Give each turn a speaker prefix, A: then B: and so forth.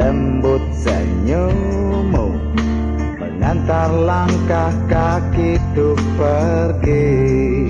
A: Lembut senyummu Mengantar langkah kaki tuh pergi.